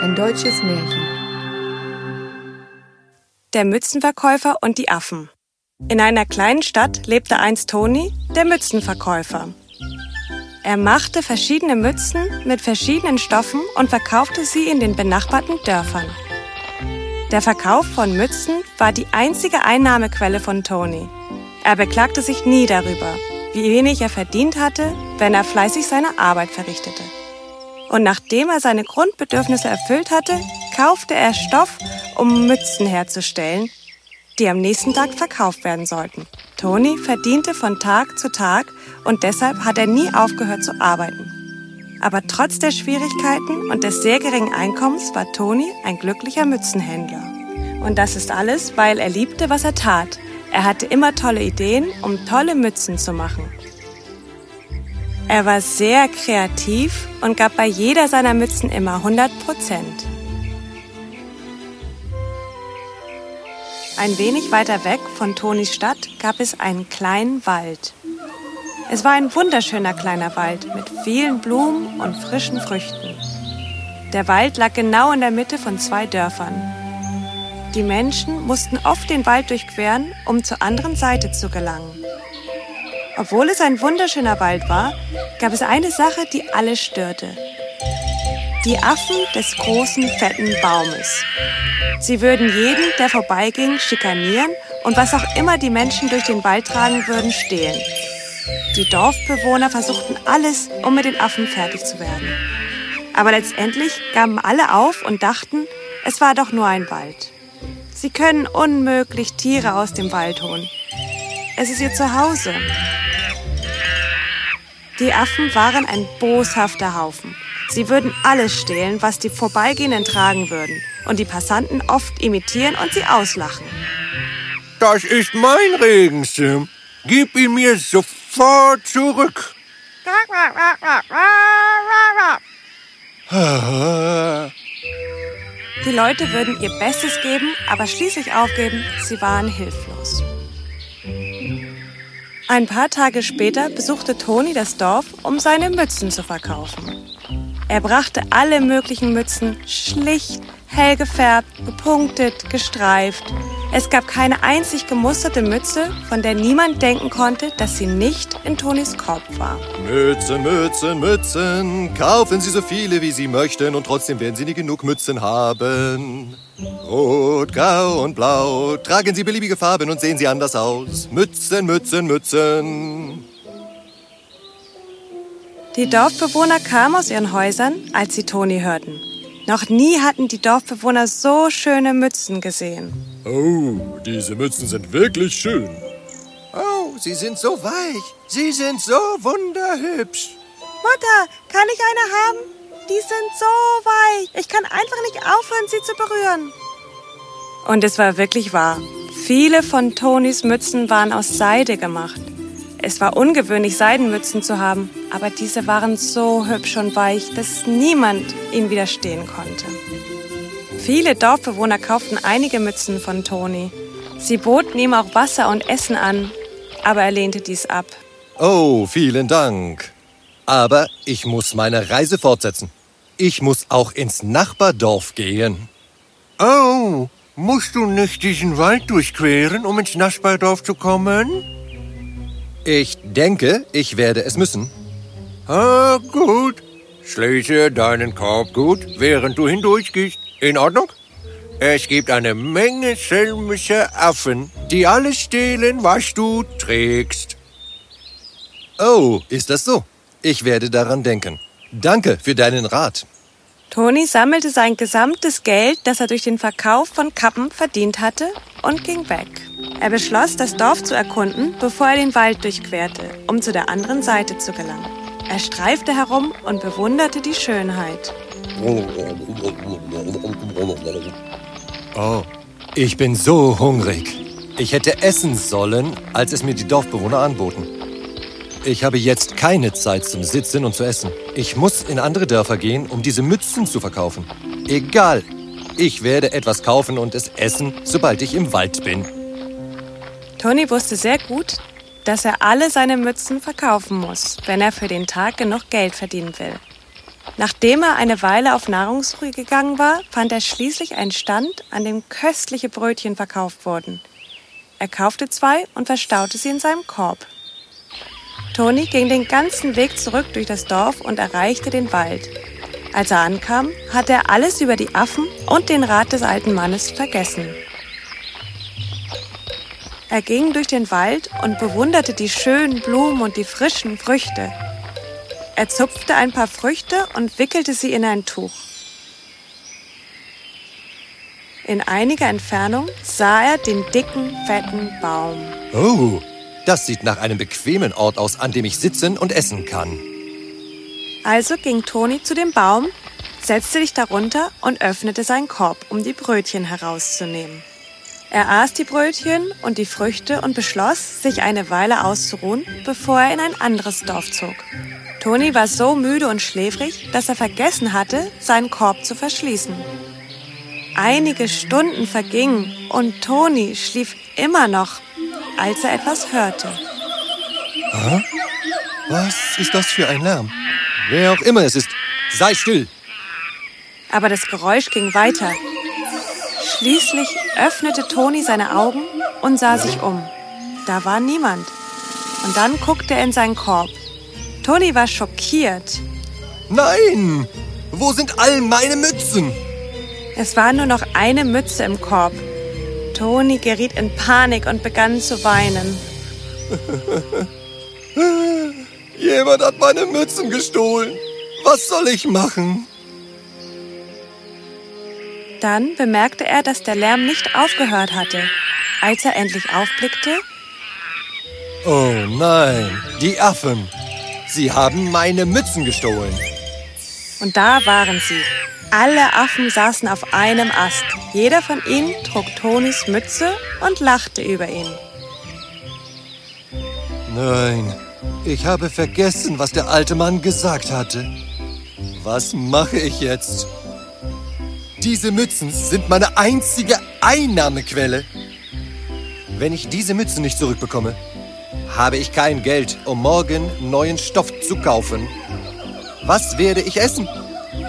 Ein deutsches Märchen. Der Mützenverkäufer und die Affen. In einer kleinen Stadt lebte einst Toni, der Mützenverkäufer. Er machte verschiedene Mützen mit verschiedenen Stoffen und verkaufte sie in den benachbarten Dörfern. Der Verkauf von Mützen war die einzige Einnahmequelle von Toni. Er beklagte sich nie darüber, wie wenig er verdient hatte, wenn er fleißig seine Arbeit verrichtete. Und nachdem er seine Grundbedürfnisse erfüllt hatte, kaufte er Stoff, um Mützen herzustellen, die am nächsten Tag verkauft werden sollten. Toni verdiente von Tag zu Tag und deshalb hat er nie aufgehört zu arbeiten. Aber trotz der Schwierigkeiten und des sehr geringen Einkommens war Toni ein glücklicher Mützenhändler. Und das ist alles, weil er liebte, was er tat. Er hatte immer tolle Ideen, um tolle Mützen zu machen. Er war sehr kreativ und gab bei jeder seiner Mützen immer 100 Prozent. Ein wenig weiter weg von Tonis Stadt gab es einen kleinen Wald. Es war ein wunderschöner kleiner Wald mit vielen Blumen und frischen Früchten. Der Wald lag genau in der Mitte von zwei Dörfern. Die Menschen mussten oft den Wald durchqueren, um zur anderen Seite zu gelangen. Obwohl es ein wunderschöner Wald war, gab es eine Sache, die alle störte. Die Affen des großen, fetten Baumes. Sie würden jeden, der vorbeiging, schikanieren und was auch immer die Menschen durch den Wald tragen würden, stehlen. Die Dorfbewohner versuchten alles, um mit den Affen fertig zu werden. Aber letztendlich gaben alle auf und dachten, es war doch nur ein Wald. Sie können unmöglich Tiere aus dem Wald holen. Es ist ihr Zuhause. Die Affen waren ein boshafter Haufen. Sie würden alles stehlen, was die Vorbeigehenden tragen würden, und die Passanten oft imitieren und sie auslachen. Das ist mein Regenschirm. Gib ihn mir sofort zurück. Die Leute würden ihr Bestes geben, aber schließlich aufgeben, sie waren hilflos. Ein paar Tage später besuchte Toni das Dorf, um seine Mützen zu verkaufen. Er brachte alle möglichen Mützen, schlicht, hell gefärbt, gepunktet, gestreift. Es gab keine einzig gemusterte Mütze, von der niemand denken konnte, dass sie nicht in Tonis Korb war. Mützen, Mützen, Mützen, kaufen Sie so viele, wie Sie möchten, und trotzdem werden Sie nie genug Mützen haben. Rot, grau und blau, tragen Sie beliebige Farben und sehen Sie anders aus. Mützen, Mützen, Mützen. Die Dorfbewohner kamen aus ihren Häusern, als sie Toni hörten. Noch nie hatten die Dorfbewohner so schöne Mützen gesehen. Oh, diese Mützen sind wirklich schön. Oh, sie sind so weich. Sie sind so wunderhübsch. Mutter, kann ich eine haben? Die sind so weich. Ich kann einfach nicht aufhören, sie zu berühren. Und es war wirklich wahr. Viele von Tonis Mützen waren aus Seide gemacht. Es war ungewöhnlich, Seidenmützen zu haben, aber diese waren so hübsch und weich, dass niemand ihnen widerstehen konnte. Viele Dorfbewohner kauften einige Mützen von Toni. Sie boten ihm auch Wasser und Essen an, aber er lehnte dies ab. Oh, vielen Dank. Aber ich muss meine Reise fortsetzen. Ich muss auch ins Nachbardorf gehen. Oh, musst du nicht diesen Wald durchqueren, um ins Nachbardorf zu kommen? Ich denke, ich werde es müssen. Ah, gut. Schließe deinen Korb gut, während du hindurchgehst. In Ordnung? Es gibt eine Menge schelmische Affen, die alles stehlen, was du trägst. Oh, ist das so? Ich werde daran denken. Danke für deinen Rat. Toni sammelte sein gesamtes Geld, das er durch den Verkauf von Kappen verdient hatte, und ging weg. Er beschloss, das Dorf zu erkunden, bevor er den Wald durchquerte, um zu der anderen Seite zu gelangen. Er streifte herum und bewunderte die Schönheit. Oh, ich bin so hungrig. Ich hätte essen sollen, als es mir die Dorfbewohner anboten. Ich habe jetzt keine Zeit zum Sitzen und zu essen. Ich muss in andere Dörfer gehen, um diese Mützen zu verkaufen. Egal. Ich werde etwas kaufen und es essen, sobald ich im Wald bin. Toni wusste sehr gut, dass er alle seine Mützen verkaufen muss, wenn er für den Tag genug Geld verdienen will. Nachdem er eine Weile auf Nahrungssuche gegangen war, fand er schließlich einen Stand, an dem köstliche Brötchen verkauft wurden. Er kaufte zwei und verstaute sie in seinem Korb. Toni ging den ganzen Weg zurück durch das Dorf und erreichte den Wald. Als er ankam, hatte er alles über die Affen und den Rat des alten Mannes vergessen. Er ging durch den Wald und bewunderte die schönen Blumen und die frischen Früchte. Er zupfte ein paar Früchte und wickelte sie in ein Tuch. In einiger Entfernung sah er den dicken, fetten Baum. Oh, das sieht nach einem bequemen Ort aus, an dem ich sitzen und essen kann. Also ging Toni zu dem Baum, setzte sich darunter und öffnete seinen Korb, um die Brötchen herauszunehmen. Er aß die Brötchen und die Früchte und beschloss, sich eine Weile auszuruhen, bevor er in ein anderes Dorf zog. Toni war so müde und schläfrig, dass er vergessen hatte, seinen Korb zu verschließen. Einige Stunden vergingen und Toni schlief immer noch, als er etwas hörte. Hä? Was ist das für ein Lärm? Wer auch immer es ist, sei still! Aber das Geräusch ging weiter. Schließlich öffnete Toni seine Augen und sah sich um. Da war niemand. Und dann guckte er in seinen Korb. Toni war schockiert. Nein! Wo sind all meine Mützen? Es war nur noch eine Mütze im Korb. Toni geriet in Panik und begann zu weinen. Jemand hat meine Mützen gestohlen. Was soll ich machen? Dann bemerkte er, dass der Lärm nicht aufgehört hatte. Als er endlich aufblickte, Oh nein, die Affen. Sie haben meine Mützen gestohlen. und da waren sie. Alle Affen saßen auf einem Ast. Jeder von ihnen trug Tonis Mütze und lachte über ihn. Nein, ich habe vergessen, was der alte Mann gesagt hatte. Was mache ich jetzt? Diese Mützen sind meine einzige Einnahmequelle. Wenn ich diese Mützen nicht zurückbekomme, habe ich kein Geld, um morgen neuen Stoff zu kaufen. Was werde ich essen?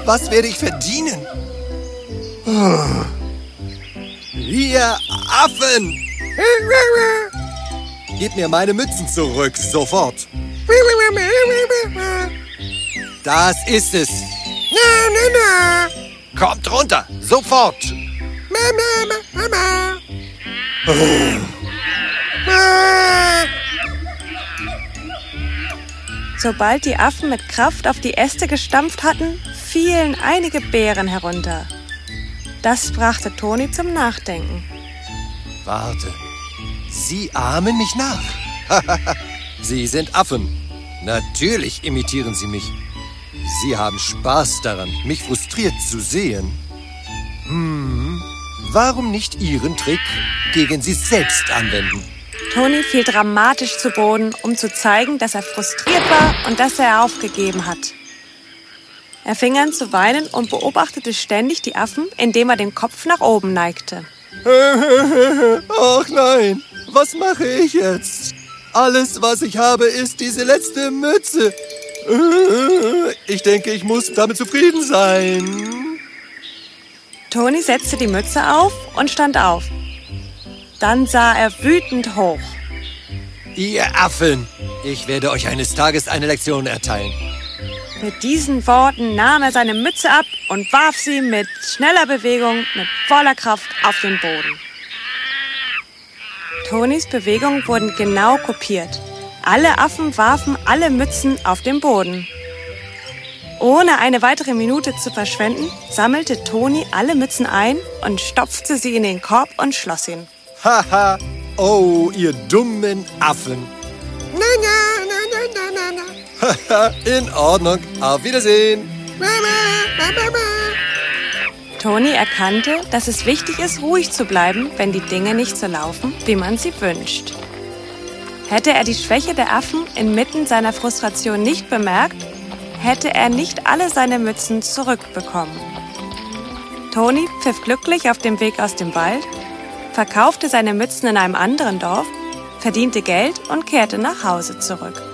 Was werde ich verdienen? Ihr Affen! Gib mir meine Mützen zurück, sofort. Das ist es. Kommt runter, sofort. Sobald die Affen mit Kraft auf die Äste gestampft hatten, fielen einige Beeren herunter. Das brachte Toni zum Nachdenken. Warte. Sie ahmen mich nach. Sie sind Affen. Natürlich imitieren Sie mich. Sie haben Spaß daran, mich frustriert zu sehen. Hm, warum nicht Ihren Trick gegen Sie selbst anwenden? Toni fiel dramatisch zu Boden, um zu zeigen, dass er frustriert war und dass er aufgegeben hat. Er fing an zu weinen und beobachtete ständig die Affen, indem er den Kopf nach oben neigte. Ach nein, was mache ich jetzt? Alles, was ich habe, ist diese letzte Mütze. Ich denke, ich muss damit zufrieden sein. Toni setzte die Mütze auf und stand auf. Dann sah er wütend hoch. Ihr Affen, ich werde euch eines Tages eine Lektion erteilen. Mit diesen Worten nahm er seine Mütze ab und warf sie mit schneller Bewegung, mit voller Kraft auf den Boden. Tonis Bewegungen wurden genau kopiert. Alle Affen warfen alle Mützen auf den Boden. Ohne eine weitere Minute zu verschwenden, sammelte Toni alle Mützen ein und stopfte sie in den Korb und schloss ihn. Haha, oh, ihr dummen Affen. Haha, in Ordnung. Auf Wiedersehen. Toni erkannte, dass es wichtig ist, ruhig zu bleiben, wenn die Dinge nicht so laufen, wie man sie wünscht. Hätte er die Schwäche der Affen inmitten seiner Frustration nicht bemerkt, hätte er nicht alle seine Mützen zurückbekommen. Toni pfiff glücklich auf dem Weg aus dem Wald, verkaufte seine Mützen in einem anderen Dorf, verdiente Geld und kehrte nach Hause zurück.